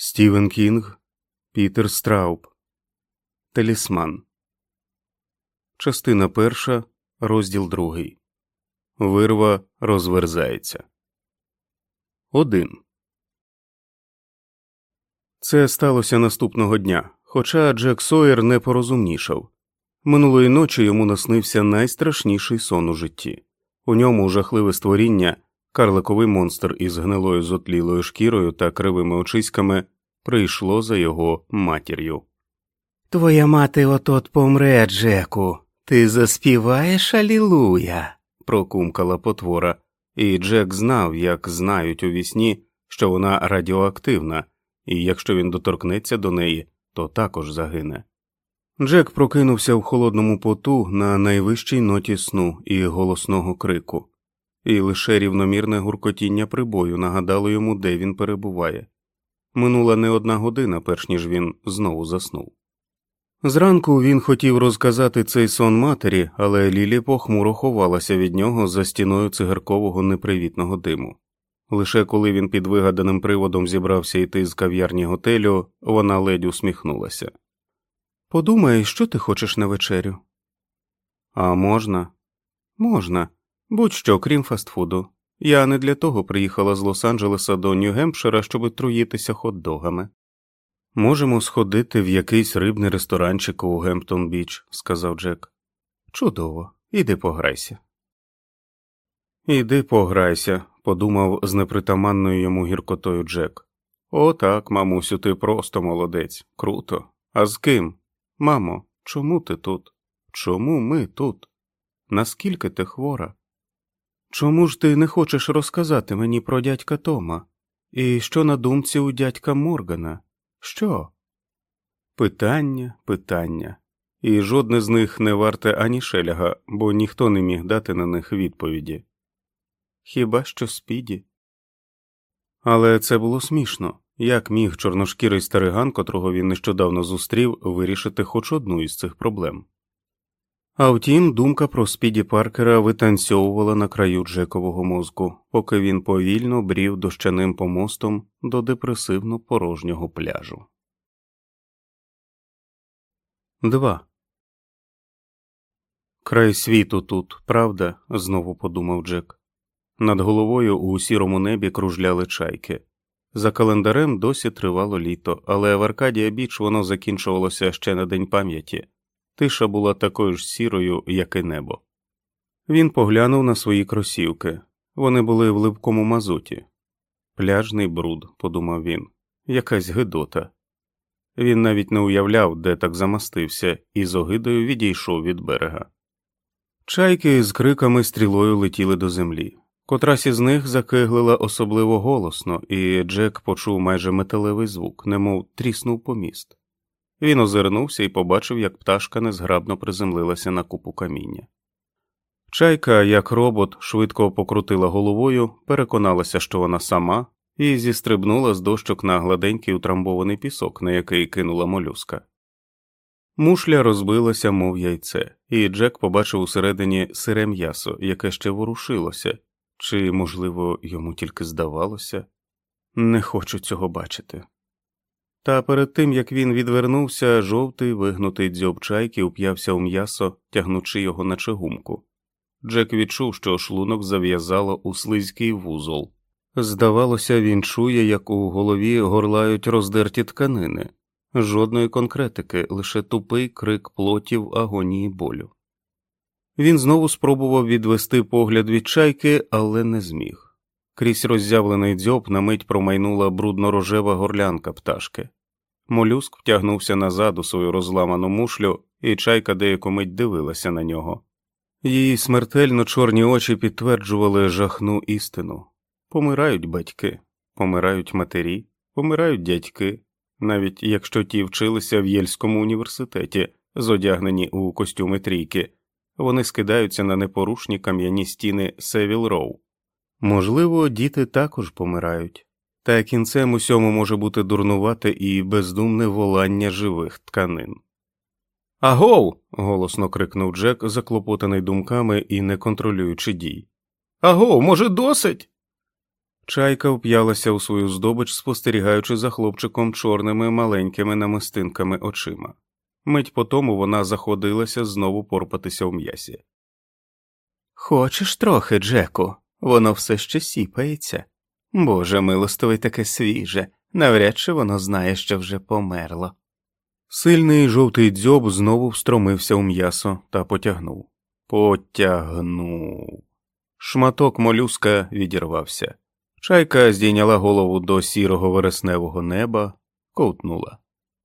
Стівен Кінг, Пітер Страуб, Талісман. Частина перша, розділ другий. Вирва розверзається. Один. Це сталося наступного дня, хоча Джек Сойер не порозумнішав. Минулої ночі йому наснився найстрашніший сон у житті. У ньому жахливе створіння, карликовий монстр із гнилою зотлілою шкірою та кривими очиськами прийшло за його матір'ю. Твоя мати от-от помре, Джеку. Ти заспіваєш Алілуя. прокумкала потвора, і Джек знав, як знають у вісні, що вона радіоактивна, і якщо він доторкнеться до неї, то також загине. Джек прокинувся в холодному поту на найвищій ноті сну і голосного крику, і лише рівномірне гуркотіння прибою нагадало йому, де він перебуває. Минула не одна година, перш ніж він знову заснув. Зранку він хотів розказати цей сон матері, але Лілі похмуро ховалася від нього за стіною цигаркового непривітного диму. Лише коли він під вигаданим приводом зібрався йти з кав'ярні готелю, вона ледь усміхнулася. Подумай, що ти хочеш на вечерю? А можна? Можна, будь що, крім фастфуду. Я не для того приїхала з Лос-Анджелеса до Нью-Гемпшира, щоб труїтися хот-догами. Можемо сходити в якийсь рибний ресторанчик у Гемптон Біч, сказав Джек. Чудово, іди пограйся. Іди пограйся, подумав з непритаманною йому гіркотою Джек. О, так, мамусю, ти просто молодець, круто. А з ким? Мамо, чому ти тут? Чому ми тут? Наскільки ти хвора? Чому ж ти не хочеш розказати мені про дядька Тома? І що на думці у дядька Моргана? Що? Питання, питання, і жодне з них не варте ані шеляга, бо ніхто не міг дати на них відповіді. Хіба що спіді? Але це було смішно. Як міг чорношкірий стариган, котрого він нещодавно зустрів, вирішити хоч одну із цих проблем? А втім, думка про Спіді Паркера витанцьовувала на краю Джекового мозку, поки він повільно брів дощаним помостом до депресивно порожнього пляжу. 2. Край світу тут, правда? знову подумав Джек. Над головою у сірому небі кружляли чайки. За календарем досі тривало літо, але в Аркадія Біч воно закінчувалося ще на день пам'яті. Тиша була такою ж сірою, як і небо. Він поглянув на свої кросівки. Вони були в липкому мазуті. Пляжний бруд, подумав він, якась гидота. Він навіть не уявляв, де так замастився, і з огидою відійшов від берега. Чайки з криками стрілою летіли до землі. Котрась із них закиглила особливо голосно, і Джек почув майже металевий звук, немов тріснув поміст. Він озирнувся і побачив, як пташка незграбно приземлилася на купу каміння. Чайка, як робот, швидко покрутила головою, переконалася, що вона сама, і зістрибнула з дощок на гладенький утрамбований пісок, на який кинула молюска. Мушля розбилася, мов яйце, і Джек побачив усередині сире м'ясо, яке ще ворушилося, чи, можливо, йому тільки здавалося не хочу цього бачити. Та перед тим як він відвернувся, жовтий вигнутий дзьоб чайки уп'явся у м'ясо, тягнучи його на чигумку. Джек відчув, що шлунок зав'язало у слизький вузол. Здавалося, він чує, як у голові горлають роздерті тканини, жодної конкретики, лише тупий крик плотів агонії болю. Він знову спробував відвести погляд від чайки, але не зміг. Крізь роззявлений дзьоб на мить промайнула брудно рожева горлянка пташки. Молюск втягнувся назад у свою розламану мушлю, і чайка деяку мить дивилася на нього. Її смертельно чорні очі підтверджували жахну істину помирають батьки, помирають матері, помирають дядьки, навіть якщо ті вчилися в Єльському університеті, зодягнені у костюми трійки, вони скидаються на непорушні кам'яні стіни Севіл Роу. Можливо, діти також помирають, та кінцем усьому може бути дурнувате і бездумне волання живих тканин. Агов. голосно крикнув Джек, заклопотаний думками і не контролюючи дій. Агов, може, досить? Чайка вп'ялася у свою здобич, спостерігаючи за хлопчиком чорними маленькими намистинками очима. Мить по тому вона заходилася знову порпатися у м'ясі. Хочеш трохи, Джеку, воно все ще сіпається. Боже милостивий таке свіже, навряд чи воно знає, що вже померло. Сильний жовтий дзьоб знову встромився у м'ясо та потягнув. Потягнув. Шматок молюска відірвався. Чайка здійняла голову до сірого вересневого неба, ковтнула,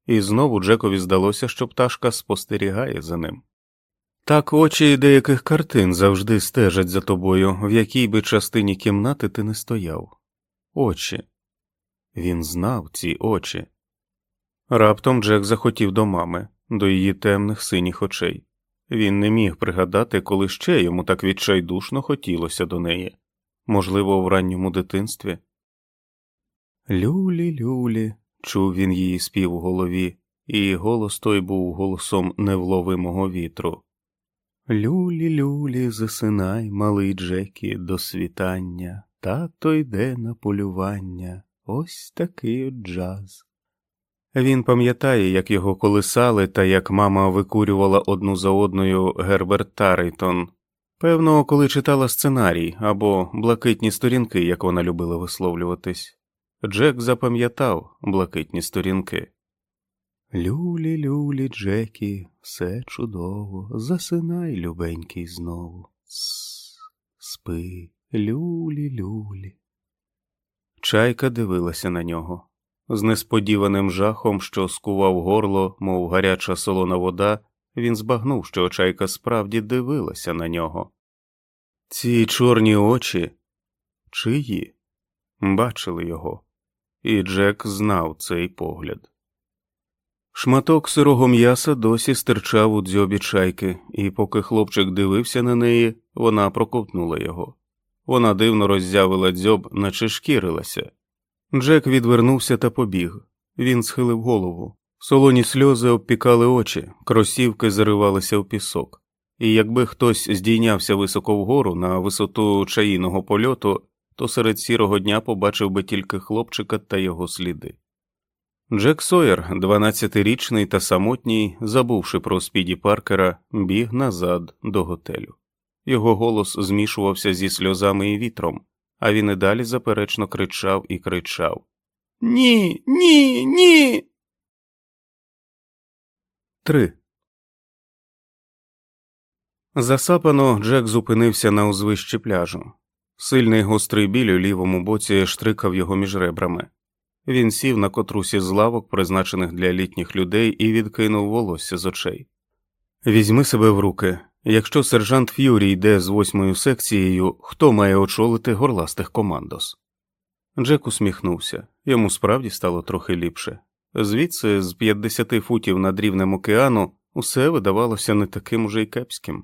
і знову Джекові здалося, що пташка спостерігає за ним. Так очі деяких картин завжди стежать за тобою, в якій би частині кімнати ти не стояв. Очі. Він знав ці очі. Раптом Джек захотів до мами, до її темних синіх очей. Він не міг пригадати, коли ще йому так відчайдушно хотілося до неї, можливо, в ранньому дитинстві. Люлі, люлі, чув він її спів у голові, і голос той був голосом невловимого вітру. Люлі, люлі, засинай, малий Джекі, до світання, тато йде на полювання, ось такий от джаз. Він пам'ятає, як його колисали та як мама викурювала одну за одною Герберт Таррейтон. Певно, коли читала сценарій або блакитні сторінки, як вона любила висловлюватись. Джек запам'ятав блакитні сторінки. Люлі, люлі, Джекі, все чудово, засинай, любенький, знову. С, спи, люлі, люлі. Чайка дивилася на нього. З несподіваним жахом, що скував горло, мов гаряча солона вода, він збагнув, що чайка справді дивилася на нього. Ці чорні очі чиї? Бачили його, і Джек знав цей погляд. Шматок сирого м'яса досі стирчав у дзьобі чайки, і поки хлопчик дивився на неї, вона проковтнула його. Вона дивно роззявила дзьоб, наче шкірилася. Джек відвернувся та побіг. Він схилив голову. Солоні сльози обпікали очі, кросівки заривалися в пісок, і якби хтось здійнявся високо вгору на висоту чаїного польоту, то серед сірого дня побачив би тільки хлопчика та його сліди. Джек Сойер, 12-річний та самотній, забувши про спіді Паркера, біг назад до готелю. Його голос змішувався зі сльозами і вітром, а він і далі заперечно кричав і кричав Ні, ні, ні. 3. Засапано Джек зупинився на узвищі пляжу. Сильний гострий біль у лівому боці штрикав його між ребрами. Він сів на котрусі з лавок, призначених для літніх людей, і відкинув волосся з очей. Візьми себе в руки. Якщо сержант Ф'юрі йде з восьмою секцією, хто має очолити горластих командос? Джек усміхнувся йому справді стало трохи ліпше. Звідси, з 50 футів над рівнем океану, усе видавалося не таким уже й кепським.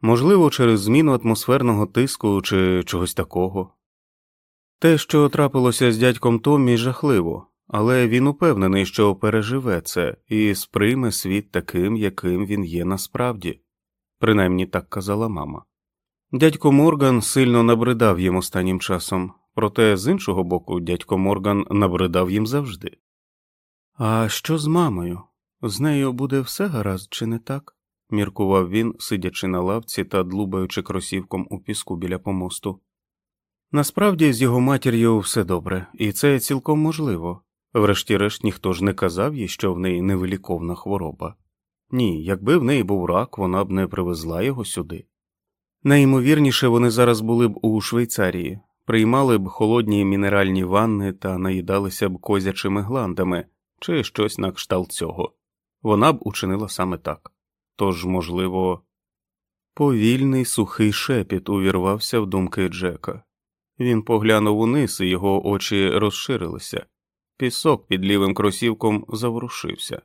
Можливо, через зміну атмосферного тиску чи чогось такого. Те, що трапилося з дядьком Томмі, жахливо, але він упевнений, що переживе це і сприйме світ таким, яким він є насправді, принаймні так казала мама. Дядько Морган сильно набридав їм останнім часом, проте з іншого боку, дядько Морган набридав їм завжди. А що з мамою? З нею буде все гаразд, чи не так? міркував він, сидячи на лавці та длубаючи кросівком у піску біля помосту. Насправді з його матір'ю все добре, і це цілком можливо. Врешті-решт ніхто ж не казав їй, що в неї невиліковна хвороба. Ні, якби в неї був рак, вона б не привезла його сюди. Найімовірніше, вони зараз були б у Швейцарії, приймали б холодні мінеральні ванни та наїдалися б козячими гландами чи щось на кшталт цього. Вона б учинила саме так. Тож, можливо, повільний сухий шепіт увірвався в думки Джека. Він поглянув униз, і його очі розширилися. Пісок під лівим кросівком заворушився.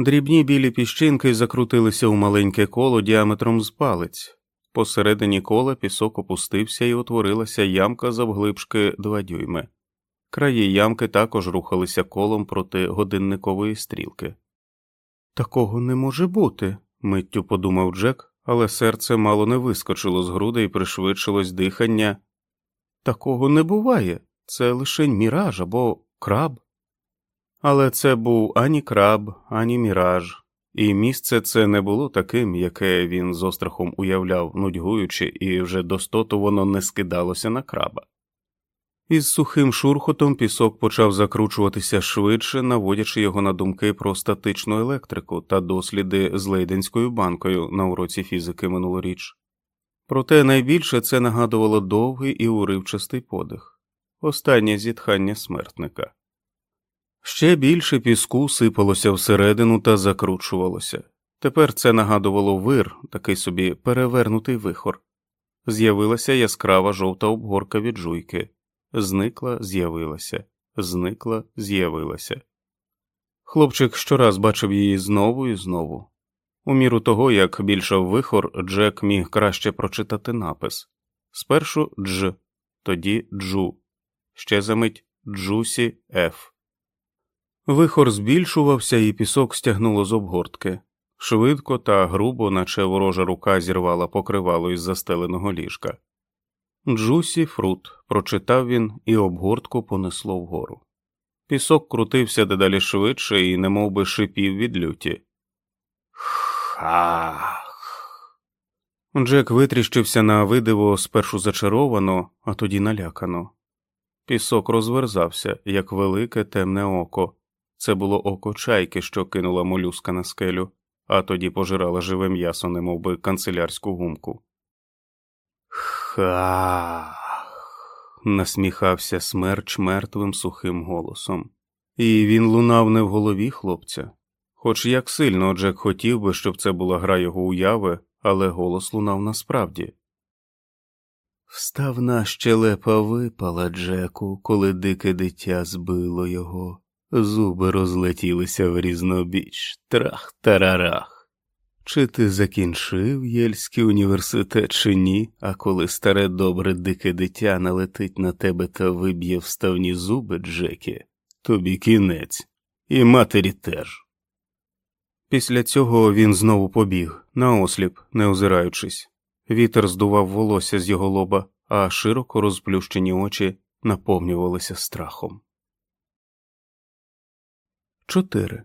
Дрібні білі піщинки закрутилися у маленьке коло діаметром з палець. Посередині кола пісок опустився і утворилася ямка завглибшки два дюйми. Краї ямки також рухалися колом проти годинникової стрілки. Такого не може бути, миттю подумав Джек, але серце мало не вискочило з груди і пришвидшилось дихання. Такого не буває, це лише міраж або краб. Але це був ані краб, ані міраж, і місце це не було таким, яке він з острахом уявляв, нудьгуючи, і вже достоту воно не скидалося на краба. Із сухим шурхотом пісок почав закручуватися швидше, наводячи його на думки про статичну електрику та досліди з Лейденською банкою на уроці фізики минулоріч. Проте найбільше це нагадувало довгий і уривчастий подих, останнє зітхання смертника. Ще більше піску сипалося всередину та закручувалося. Тепер це нагадувало вир, такий собі перевернутий вихор. З'явилася яскрава жовта обгорка від жуйки, зникла, з'явилася, зникла, з'явилася. Хлопчик щораз бачив її знову і знову. У міру того, як більшав вихор, Джек міг краще прочитати напис спершу дж, тоді джу, ще за мить джусі Ф. Вихор збільшувався, і пісок стягнуло з обгортки. Швидко та грубо, наче ворожа рука зірвала покривало із застеленого ліжка. Джусі фрут, прочитав він, і обгортку понесло вгору. Пісок крутився дедалі швидше і немов би шипів від люті. Хах. Джек витріщився на видиво спершу зачаровано, а тоді налякано. Пісок розверзався, як велике темне око. Це було око чайки, що кинула молюска на скелю, а тоді пожирала живе м'ясо, немов би канцелярську гумку. Хах. насміхався смерч мертвим сухим голосом, і він лунав не в голові хлопця. Хоч як сильно Джек хотів би, щоб це була гра його уяви, але голос лунав насправді. Вставна щелепа випала Джеку, коли дике дитя збило його. Зуби розлетілися в різнобіч, трах тарарах. Чи ти закінчив Єльський університет, чи ні, а коли старе добре дике дитя налетить на тебе та виб'є вставні зуби, Джекі, тобі кінець, і матері теж. Після цього він знову побіг, наосліп, не озираючись. Вітер здував волосся з його лоба, а широко розплющені очі наповнювалися страхом. 4.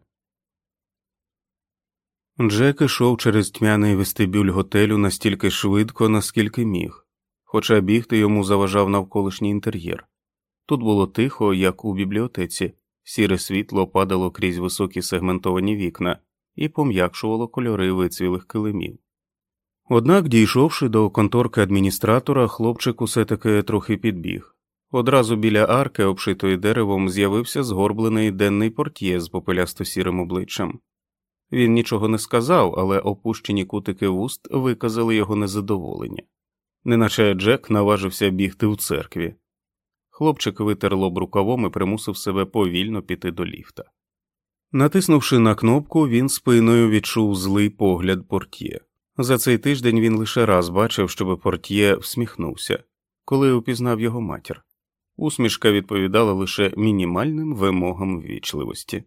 Джек ішов через тьмяний вестибюль готелю настільки швидко, наскільки міг, хоча бігти йому заважав навколишній інтер'єр. Тут було тихо, як у бібліотеці, сіре світло падало крізь високі сегментовані вікна і пом'якшувало кольори вицвілих килимів. Однак, дійшовши до конторки адміністратора, хлопчик усе таки трохи підбіг. Одразу біля арки, обшитої деревом, з'явився згорблений денний портьє з попелясто сірим обличчям. Він нічого не сказав, але опущені кутики вуст виказали його незадоволення, неначе Джек наважився бігти в церкві. Хлопчик витер лоб рукавом і примусив себе повільно піти до ліфта. Натиснувши на кнопку, він спиною відчув злий погляд портьє. За цей тиждень він лише раз бачив, щоб портьє всміхнувся, коли упізнав його матір. Усмішка відповідала лише мінімальним вимогам ввічливості.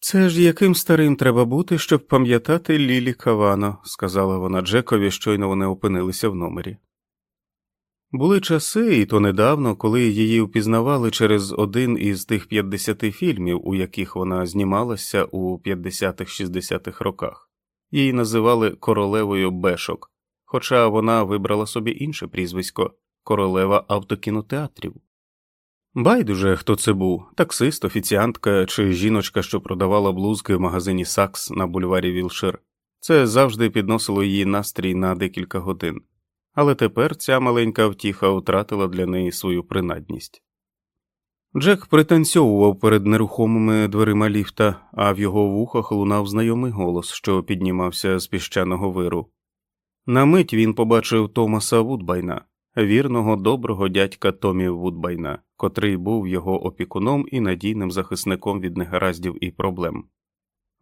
Це ж яким старим треба бути, щоб пам'ятати Лілі Кавано, сказала вона Джекові, щойно вони опинилися в номері. Були часи, і то недавно, коли її впізнавали через один із тих 50 фільмів, у яких вона знімалася у 50-60-х роках, її називали королевою бешок, хоча вона вибрала собі інше прізвисько королева автокінотеатрів. Байдуже, хто це був таксист, офіціантка чи жіночка, що продавала блузки в магазині Сакс на бульварі Вілшир. Це завжди підносило її настрій на декілька годин, але тепер ця маленька втіха втратила для неї свою принадність. Джек пританцьовував перед нерухомими дверима ліфта, а в його вухах лунав знайомий голос, що піднімався з піщаного виру. На мить він побачив Томаса Вудбайна вірного доброго дядька Томі Вудбайна, котрий був його опікуном і надійним захисником від негараздів і проблем.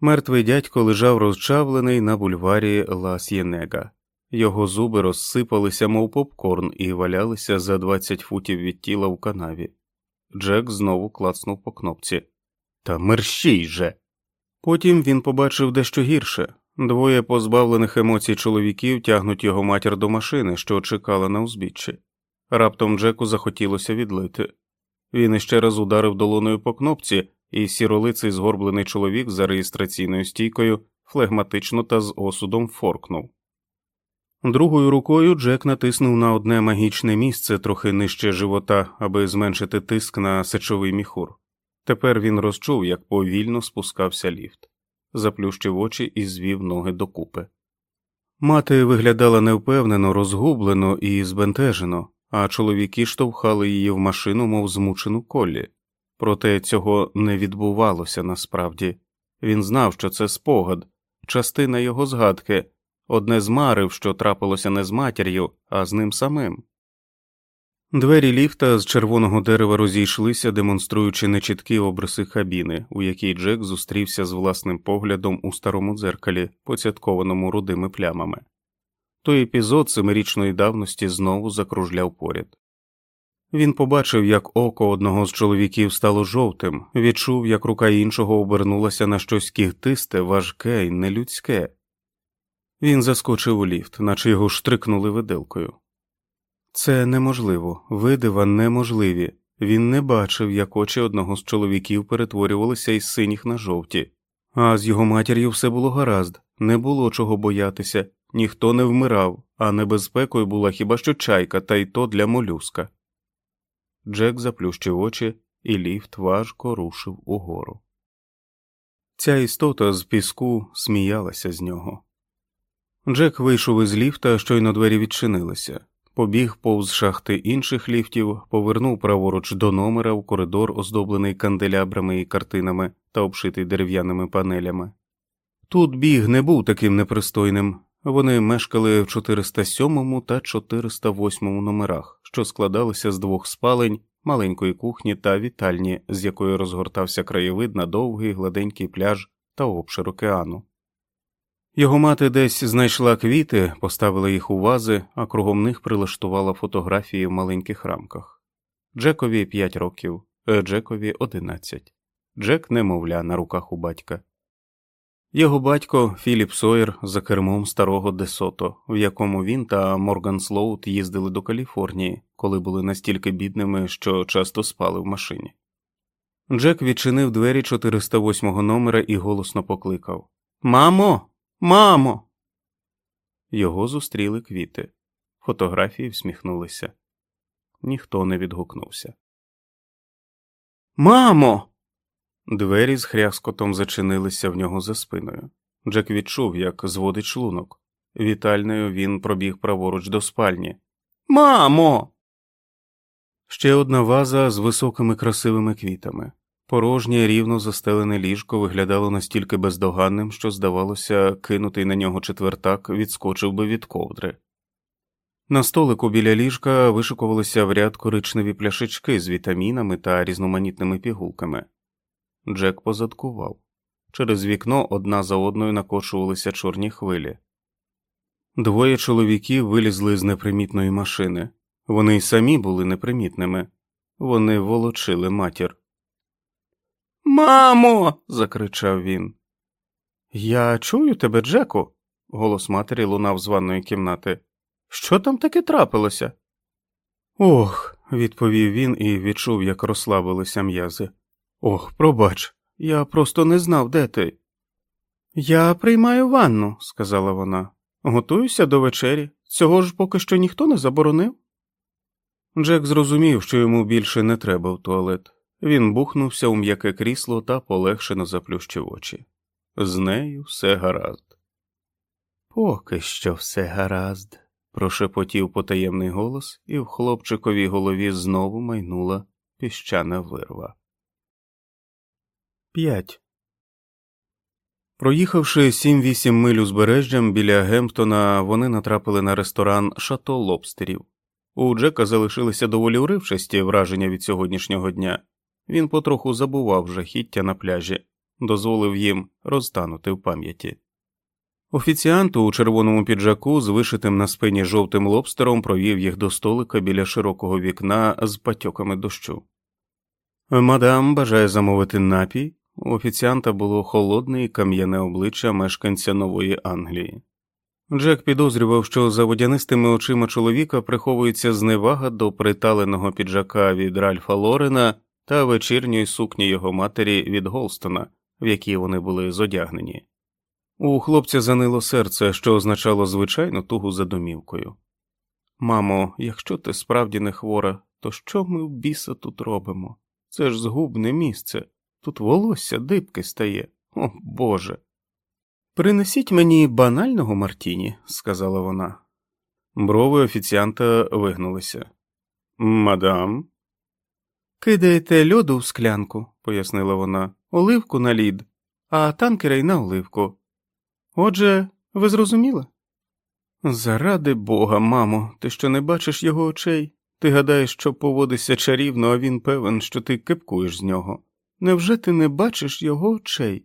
Мертвий дядько лежав розчавлений на бульварі Ла Сєнега. Його зуби розсипалися, мов попкорн, і валялися за 20 футів від тіла в канаві. Джек знову клацнув по кнопці. Та мерщій же. Потім він побачив дещо гірше Двоє позбавлених емоцій чоловіків тягнуть його матір до машини, що чекала на узбіччі. Раптом Джеку захотілося відлити. Він іще раз ударив долоною по кнопці, і сіролиций згорблений чоловік за реєстраційною стійкою флегматично та з осудом форкнув. Другою рукою Джек натиснув на одне магічне місце трохи нижче живота, аби зменшити тиск на сечовий міхур. Тепер він розчув, як повільно спускався ліфт, заплющив очі і звів ноги докупи. Мати виглядала невпевнено, розгублено і збентежено, а чоловіки штовхали її в машину, мов змучену колі. Проте цього не відбувалося насправді. Він знав, що це спогад, частина його згадки, одне з марив, що трапилося не з матір'ю, а з ним самим. Двері ліфта з червоного дерева розійшлися, демонструючи нечіткі обриси кабіни, у якій Джек зустрівся з власним поглядом у старому дзеркалі, поцяткованому рудими плямами. Той епізод семирічної давності знову закружляв поряд. Він побачив, як око одного з чоловіків стало жовтим, відчув, як рука іншого обернулася на щось кігтисте, важке й нелюдське. Він заскочив у ліфт, наче його штрикнули виделкою. Це неможливо, видива неможливі. Він не бачив, як очі одного з чоловіків перетворювалися із синіх на жовті, а з його матір'ю все було гаразд, не було чого боятися, ніхто не вмирав, а небезпекою була хіба що чайка, та й то для молюска. Джек заплющив очі, і ліфт важко рушив угору. Ця істота з піску сміялася з нього. Джек вийшов із ліфта, щойно двері відчинилися, побіг повз шахти інших ліфтів, повернув праворуч до номера в коридор, оздоблений канделябрами і картинами та обшитий дерев'яними панелями. Тут біг не був таким непристойним. Вони мешкали в 407 та 408 номерах, що складалися з двох спалень, маленької кухні та вітальні, з якої розгортався краєвид на довгий гладенький пляж та обшир океану. Його мати десь знайшла квіти, поставила їх у вази, а кругом них прилаштувала фотографії в маленьких рамках. Джекові п'ять років, е, Джекові одинадцять. Джек немовля на руках у батька. Його батько Філіп Сойер за кермом старого Десото, в якому він та Морган Слоут їздили до Каліфорнії, коли були настільки бідними, що часто спали в машині. Джек відчинив двері 408 номера і голосно покликав Мамо, мамо. Його зустріли квіти. Фотографії всміхнулися. Ніхто не відгукнувся. Мамо. Двері з хряскотом зачинилися в нього за спиною. Джек відчув, як зводить шлунок. Вітальною він пробіг праворуч до спальні. Мамо. Ще одна ваза з високими красивими квітами. Порожнє рівно застелене ліжко виглядало настільки бездоганним, що, здавалося, кинутий на нього четвертак відскочив би від ковдри. На столику біля ліжка вишикувалися в ряд коричневі пляшечки з вітамінами та різноманітними пігулками. Джек позадкував. Через вікно одна за одною накочувалися чорні хвилі. Двоє чоловіків вилізли з непримітної машини. Вони й самі були непримітними. Вони волочили матір. Мамо. закричав він. Я чую тебе, Джеку. Голос матері лунав з ванної кімнати. Що там таке трапилося? Ох, відповів він і відчув, як розслабилися м'язи. Ох, пробач, я просто не знав, де ти. Я приймаю ванну, сказала вона. Готуюся до вечері. Цього ж поки що ніхто не заборонив. Джек зрозумів, що йому більше не треба в туалет. Він бухнувся у м'яке крісло та полегшено заплющив очі. З нею все гаразд. Поки що все гаразд, прошепотів потаємний голос, і в хлопчиковій голові знову майнула піщана вирва. 5. Проїхавши 7-8 миль узбережжям біля Гемптона, вони натрапили на ресторан Шато Лобстерів. У Джека залишилися доволі уривчасті враження від сьогоднішнього дня. Він потроху забував жахіття на пляжі, дозволив їм розтанути в пам'яті. Офіціант у червоному піджаку з вишитим на спині жовтим лобстером провів їх до столика біля широкого вікна з патьоками дощу. Мадам бажає замовити напій. У офіціанта було холодне і кам'яне обличчя мешканця Нової Англії. Джек підозрював, що за водянистими очима чоловіка приховується зневага до приталеного піджака від Ральфа Лорена та вечірньої сукні його матері від Голстона, в якій вони були зодягнені. У хлопця занило серце, що означало звичайну тугу за домівкою. Мамо, якщо ти справді не хвора, то що ми в біса тут робимо? Це ж згубне місце. Тут волосся дибки стає. О Боже. Принесіть мені банального Мартіні, сказала вона. Брови офіціанта вигнулися. Мадам. Кидаєте льоду в склянку, пояснила вона, оливку на лід, а танкерей на оливку. Отже, ви зрозуміли? Заради бога, мамо, ти що не бачиш його очей? Ти гадаєш, що поводишся чарівно, а він певен, що ти кипкуєш з нього. Невже ти не бачиш його очей?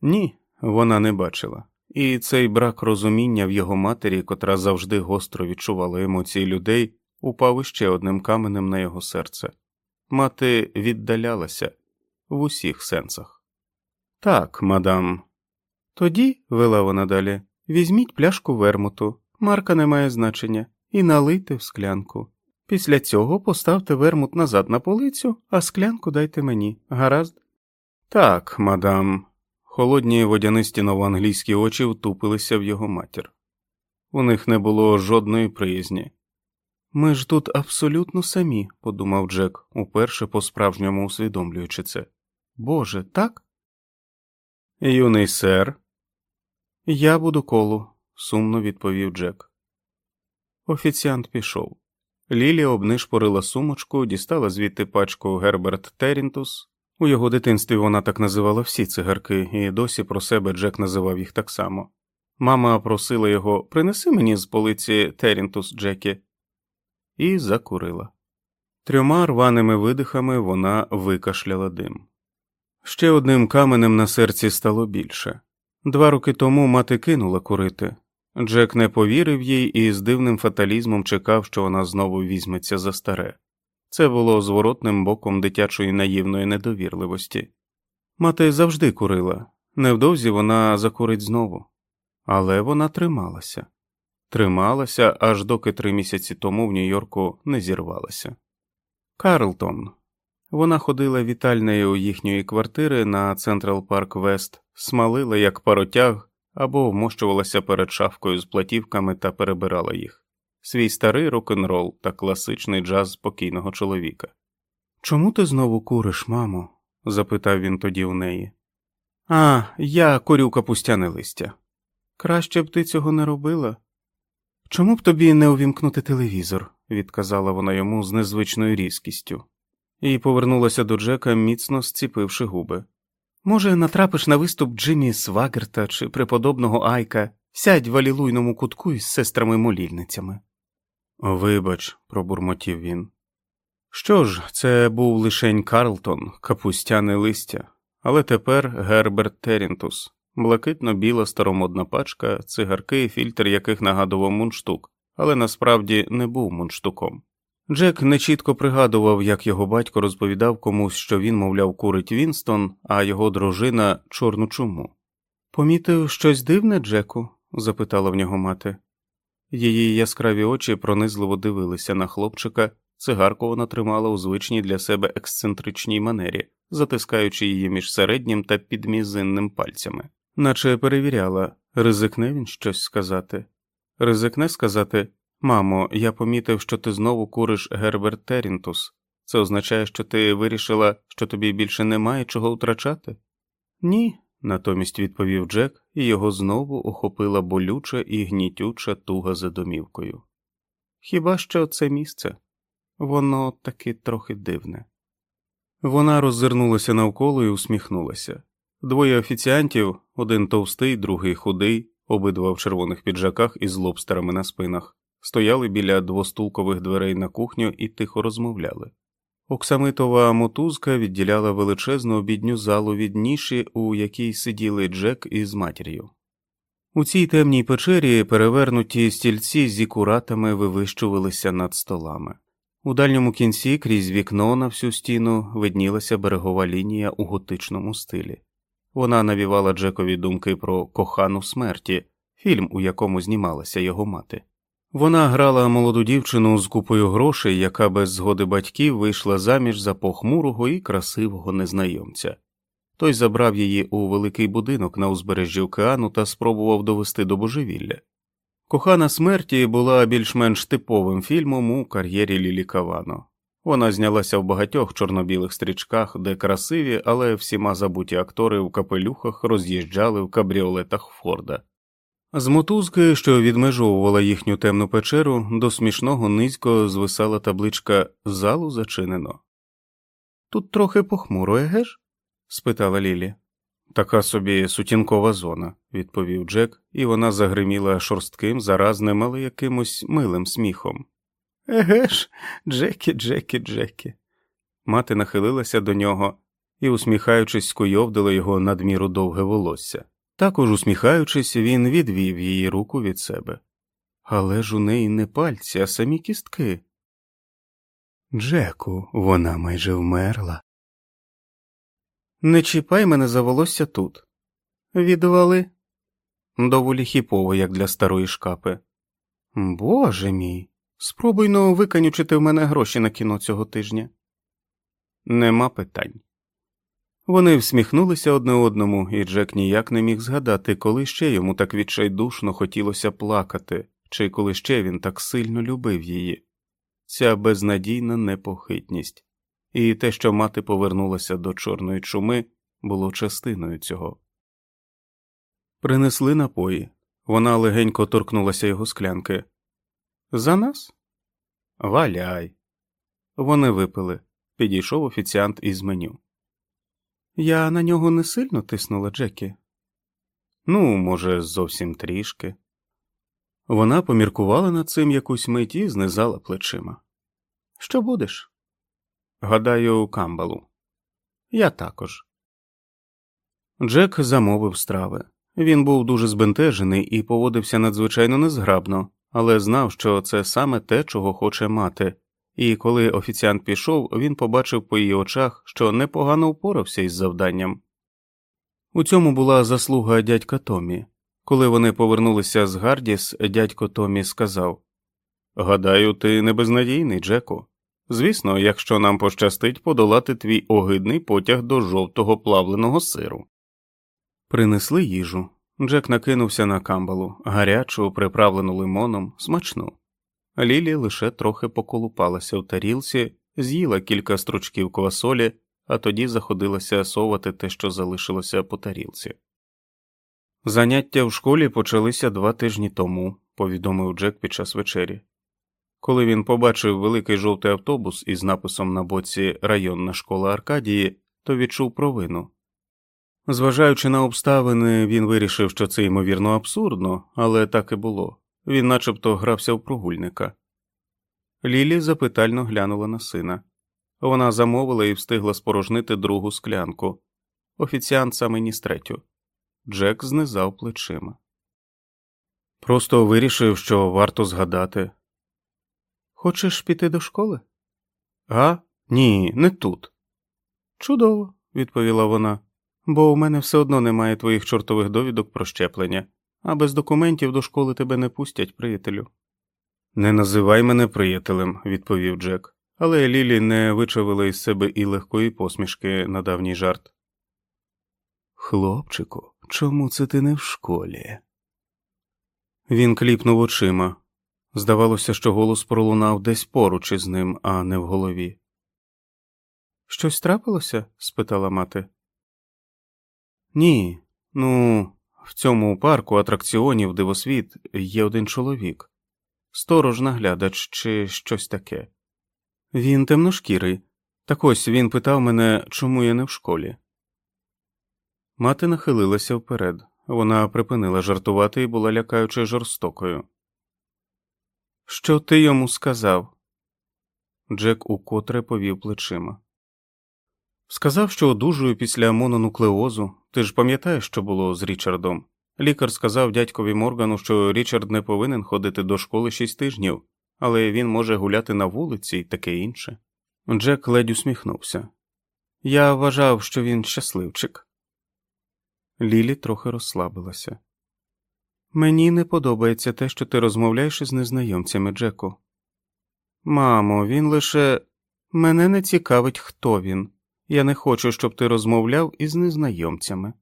Ні, вона не бачила, і цей брак розуміння в його матері, котра завжди гостро відчувала емоції людей, упав іще одним каменем на його серце. Мати віддалялася в усіх сенсах. Так, мадам. Тоді, вела вона далі, візьміть пляшку вермуту, марка не має значення, і налийте в склянку. Після цього поставте вермут назад на полицю, а склянку дайте мені, гаразд? Так, мадам. Холодні водянисті новоанглійські очі втупилися в його матір. У них не було жодної приязні. Ми ж тут абсолютно самі, подумав Джек, уперше по справжньому усвідомлюючи це. Боже, так? Юний сер. Я буду колу, сумно відповів Джек. Офіціант пішов. Лілі обнишпорила сумочку, дістала звідти пачку Герберт Терінтус. У його дитинстві вона так називала всі цигарки, і досі про себе Джек називав їх так само. Мама просила його принеси мені з полиці Терінтус Джекі, і закурила. Трьома рваними видихами вона викашляла дим. Ще одним каменем на серці стало більше. Два роки тому мати кинула курити. Джек не повірив їй і з дивним фаталізмом чекав, що вона знову візьметься за старе. Це було зворотним боком дитячої наївної недовірливості. Мати завжди курила, невдовзі вона закурить знову, але вона трималася, трималася, аж доки три місяці тому в Нью-Йорку не зірвалася. Карлтон. Вона ходила вітальнею їхньої квартири на Централ Парк Вест, смалила як паротяг або вмощувалася перед шафкою з платівками та перебирала їх свій старий рок-н-рол та класичний джаз спокійного чоловіка. Чому ти знову куриш, мамо? запитав він тоді у неї. А, я курю капустяне листя. Краще б ти цього не робила. Чому б тобі не увімкнути телевізор? відказала вона йому з незвичною різкістю, і повернулася до Джека, міцно зціпивши губи. Може, натрапиш на виступ Джиммі Свагерта чи преподобного Айка, сядь в алілуйному кутку із сестрами молільницями. Вибач, пробурмотів він. Що ж, це був лишень Карлтон, капустяне листя, але тепер Герберт Терінтус, блакитно біла старомодна пачка, цигарки, фільтр яких нагадував мундштук, але насправді не був мундштуком. Джек нечітко пригадував, як його батько розповідав комусь, що він, мовляв, курить Вінстон, а його дружина чорну чуму. Помітив щось дивне, Джеку? запитала в нього мати. Її яскраві очі пронизливо дивилися на хлопчика, цигарку вона тримала у звичній для себе ексцентричній манері, затискаючи її між середнім та підмізинним пальцями, наче перевіряла, ризикне він щось сказати. Ризикне сказати Мамо, я помітив, що ти знову куриш Герберт Терінтус. Це означає, що ти вирішила, що тобі більше немає чого втрачати? Ні, натомість відповів Джек, і його знову охопила болюча і гнітюча туга за домівкою. Хіба що це місце? Воно таки трохи дивне. Вона роззирнулася навколо і усміхнулася. Двоє офіціантів, один товстий, другий худий, обидва в червоних піджаках із лобстерами на спинах, стояли біля двостулкових дверей на кухню і тихо розмовляли. Оксамитова мотузка відділяла величезну обідню залу від ніші, у якій сиділи Джек із матір'ю. У цій темній печері перевернуті стільці зі куратами вивищувалися над столами. У дальньому кінці крізь вікно на всю стіну виднілася берегова лінія у готичному стилі. Вона навівала Джекові думки про кохану смерті, фільм, у якому знімалася його мати. Вона грала молоду дівчину з купою грошей, яка без згоди батьків вийшла заміж за похмурого і красивого незнайомця. Той забрав її у великий будинок на узбережжі океану та спробував довести до божевілля. Кохана смерті була більш-менш типовим фільмом у кар'єрі Лілі Кавано. Вона знялася в багатьох чорно-білих стрічках, де красиві, але всіма забуті актори в капелюхах роз'їжджали в кабріолетах Форда. З мотузки, що відмежовувала їхню темну печеру, до смішного низько звисала табличка залу зачинено. Тут трохи похмуро, еге ж? спитала Лілі. Така собі сутінкова зона, відповів Джек, і вона загриміла шорстким, заразним, але якимось милим сміхом. Еге ж, Джекі, Джекі, Джекі. Мати нахилилася до нього і, усміхаючись, скуйовдила його надміру довге волосся. Також усміхаючись, він відвів її руку від себе. Але ж у неї не пальці, а самі кістки. Джеку, вона майже вмерла. Не чіпай мене за волосся тут. Відвали. Доволі хіпово, як для старої шкапи. Боже мій. Спробуй но виканючити в мене гроші на кіно цього тижня. Нема питань. Вони всміхнулися одне одному, і Джек ніяк не міг згадати, коли ще йому так відчайдушно хотілося плакати, чи коли ще він так сильно любив її. Ця безнадійна непохитність, і те, що мати повернулася до чорної чуми, було частиною цього. Принесли напої. Вона легенько торкнулася його склянки. За нас? Валяй. Вони випили. Підійшов офіціант із меню. Я на нього не сильно тиснула Джекі. Ну, може, зовсім трішки. Вона поміркувала над цим якусь мить і знизала плечима. Що будеш? Гадаю, камбалу. Я також. Джек замовив страви. Він був дуже збентежений і поводився надзвичайно незграбно, але знав, що це саме те, чого хоче мати, і коли офіціант пішов, він побачив по її очах, що непогано впорався із завданням. У цьому була заслуга дядька Томі. Коли вони повернулися з Гардіс, дядько Томі сказав Гадаю, ти не безнадійний, Джеку. Звісно, якщо нам пощастить подолати твій огидний потяг до жовтого плавленого сиру. Принесли їжу. Джек накинувся на камбалу, гарячу, приправлену лимоном, смачну. Лілі лише трохи поколупалася в тарілці, з'їла кілька стручків квасолі, а тоді заходилася совати те, що залишилося по тарілці. Заняття в школі почалися два тижні тому, повідомив Джек під час вечері. Коли він побачив великий жовтий автобус із написом на боці районна школа Аркадії, то відчув провину. Зважаючи на обставини, він вирішив, що це ймовірно абсурдно, але так і було він начебто грався в прогульника. Лілі запитально глянула на сина. Вона замовила і встигла спорожнити другу склянку. Офіціант саме ніс третю. Джек знизав плечима. Просто вирішив, що варто згадати. Хочеш піти до школи? А? Ні, не тут. Чудово, відповіла вона, бо у мене все одно немає твоїх чортових довідок про щеплення, а без документів до школи тебе не пустять, приятелю. Не називай мене приятелем, відповів Джек, але Лілі не вичавила із себе і легкої посмішки на давній жарт. Хлопчику, чому це ти не в школі? Він кліпнув очима. Здавалося, що голос пролунав десь поруч із ним, а не в голові. Щось трапилося? спитала мати. Ні, ну, в цьому парку атракціонів дивосвіт є один чоловік, сторож наглядач чи щось таке. Він темношкірий. Так ось він питав мене, чому я не в школі. Мати нахилилася вперед. Вона припинила жартувати і була лякаючи жорстокою. Що ти йому сказав? Джек укотре повів плечима. Сказав, що одужую після мононуклеозу. Ти ж пам'ятаєш, що було з Річардом? Лікар сказав дядькові Моргану, що Річард не повинен ходити до школи шість тижнів, але він може гуляти на вулиці і таке інше. Джек ледь усміхнувся. Я вважав, що він щасливчик. Лілі трохи розслабилася. Мені не подобається те, що ти розмовляєш із незнайомцями, Джеку. Мамо, він лише мене не цікавить, хто він. Я не хочу, щоб ти розмовляв із незнайомцями.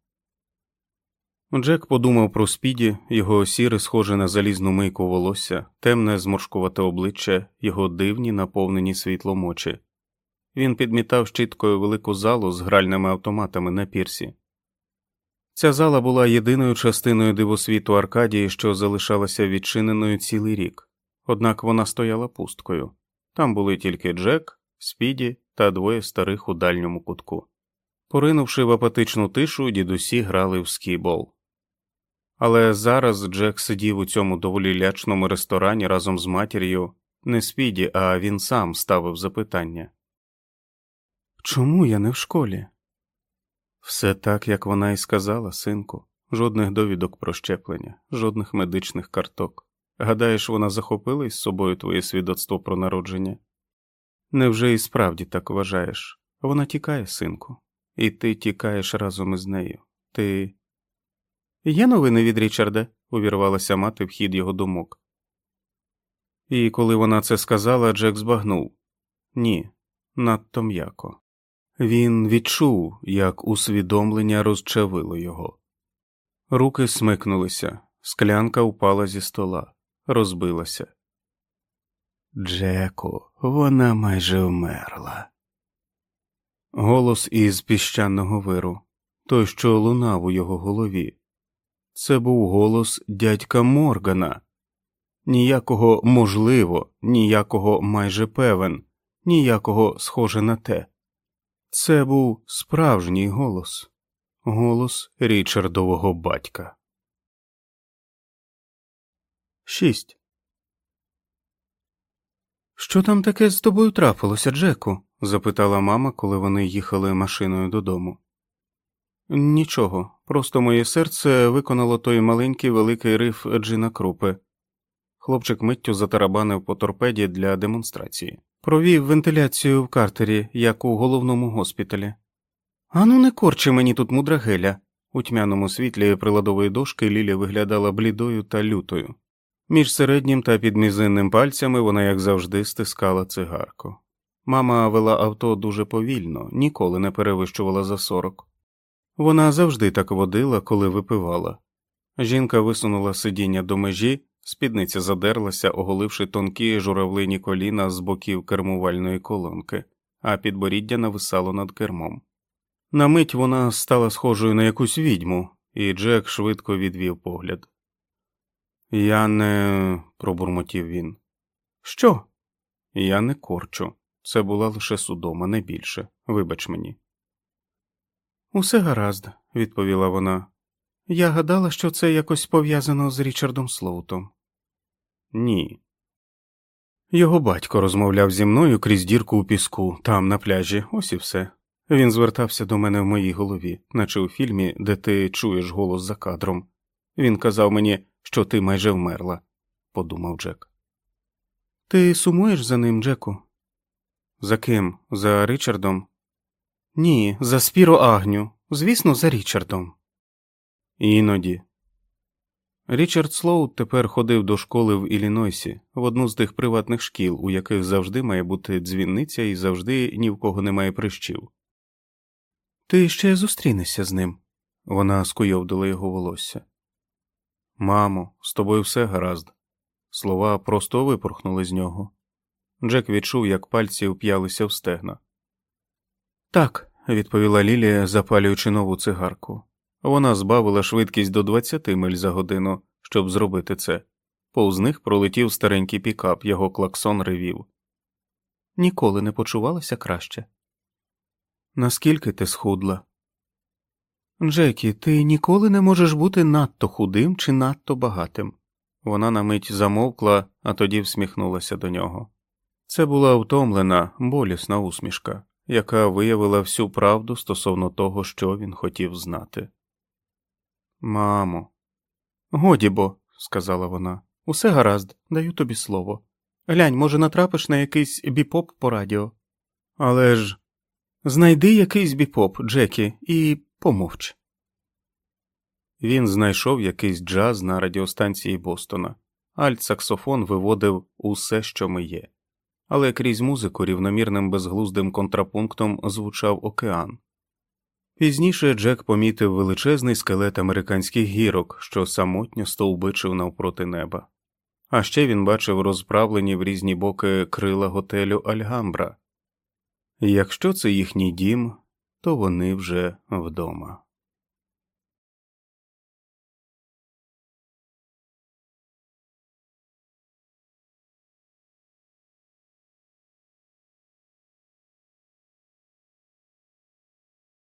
Джек подумав про спіді, його сіре, схоже на залізну мийку волосся, темне зморшкувате обличчя, його дивні, наповнені світлом очі. Він підмітав щіткою велику залу з гральними автоматами на пірсі. Ця зала була єдиною частиною дивосвіту Аркадії, що залишалася відчиненою цілий рік, однак вона стояла пусткою. Там були тільки Джек, Спіді та двоє старих у дальньому кутку. Поринувши в апатичну тишу, дідусі грали в скібол. Але зараз Джек сидів у цьому доволі лячному ресторані разом з матір'ю, не Спіді, а він сам ставив запитання Чому я не в школі? Все так, як вона і сказала, синку, жодних довідок про щеплення, жодних медичних карток. Гадаєш, вона захопила із собою твоє свідоцтво про народження? Невже і справді так вважаєш? Вона тікає, синку, і ти тікаєш разом із нею. Ти. Є новини від Річарда? увірвалася мати в хід його думок. І коли вона це сказала, Джек збагнув ні, надто м'яко. Він відчув, як усвідомлення розчавило його. Руки смикнулися, склянка впала зі стола, розбилася. Джеку, вона майже вмерла. Голос із піщаного виру, той, що лунав у його голові. Це був голос дядька Моргана. Ніякого можливо, ніякого майже певен, ніякого схоже на те. Це був справжній голос, голос Річардового батька. 6. Що там таке з тобою трапилося, Джеку? запитала мама, коли вони їхали машиною додому. Нічого, просто моє серце виконало той маленький великий риф Джина Крупи. Хлопчик миттю затарабанив по торпеді для демонстрації. Провів вентиляцію в картері, як у головному госпіталі. Ану, не корчи мені тут мудрагеля. У тьмяному світлі приладової дошки Лілі виглядала блідою та лютою. Між середнім та підмізинним пальцями вона, як завжди, стискала цигарку. Мама вела авто дуже повільно, ніколи не перевищувала за сорок. Вона завжди так водила, коли випивала. Жінка висунула сидіння до межі, спідниця задерлася, оголивши тонкі журавлині коліна з боків кермувальної колонки, а підборіддя нависало над кермом. На мить вона стала схожою на якусь відьму, і Джек швидко відвів погляд. Я не. пробурмотів він. Що? Я не корчу. Це була лише судома, не більше. Вибач мені. Усе гаразд, відповіла вона. Я гадала, що це якось пов'язано з Річардом Слоутом. Ні. Його батько розмовляв зі мною крізь дірку у піску, там, на пляжі, ось і все. Він звертався до мене в моїй голові, наче у фільмі, де ти чуєш голос за кадром. Він казав мені, що ти майже вмерла, подумав Джек. Ти сумуєш за ним, Джеку? За ким? За Річардом? Ні, за Спіро Агню. Звісно, за Річардом. Іноді. Річард Слоут тепер ходив до школи в Іллінойсі, в одну з тих приватних шкіл, у яких завжди має бути дзвінниця і завжди ні в кого немає прищів. Ти ще зустрінешся з ним. Вона скуйовдила його волосся. Мамо, з тобою все гаразд. Слова просто випорхнули з нього. Джек відчув, як пальці вп'ялися в стегна. Так, відповіла Лілія, запалюючи нову цигарку. Вона збавила швидкість до 20 миль за годину, щоб зробити це. Повз них пролетів старенький пікап, його клаксон ревів. Ніколи не почувалася краще. Наскільки ти схудла? Джекі, ти ніколи не можеш бути надто худим чи надто багатим. Вона на мить замовкла, а тоді всміхнулася до нього. Це була втомлена, болісна усмішка, яка виявила всю правду стосовно того, що він хотів знати. Мамо, годі бо, сказала вона, усе гаразд, даю тобі слово. Глянь, може, натрапиш на якийсь біпоп по радіо. Але ж знайди якийсь біпоп, Джекі, і помовч. Він знайшов якийсь джаз на радіостанції Бостона. Альт-саксофон виводив усе, що ми є, але крізь музику рівномірним безглуздим контрапунктом звучав океан. Пізніше Джек помітив величезний скелет американських гірок, що самотньо стовбичив навпроти неба. А ще він бачив розправлені в різні боки крила готелю Альгамбра. Якщо це їхній дім, то вони вже вдома.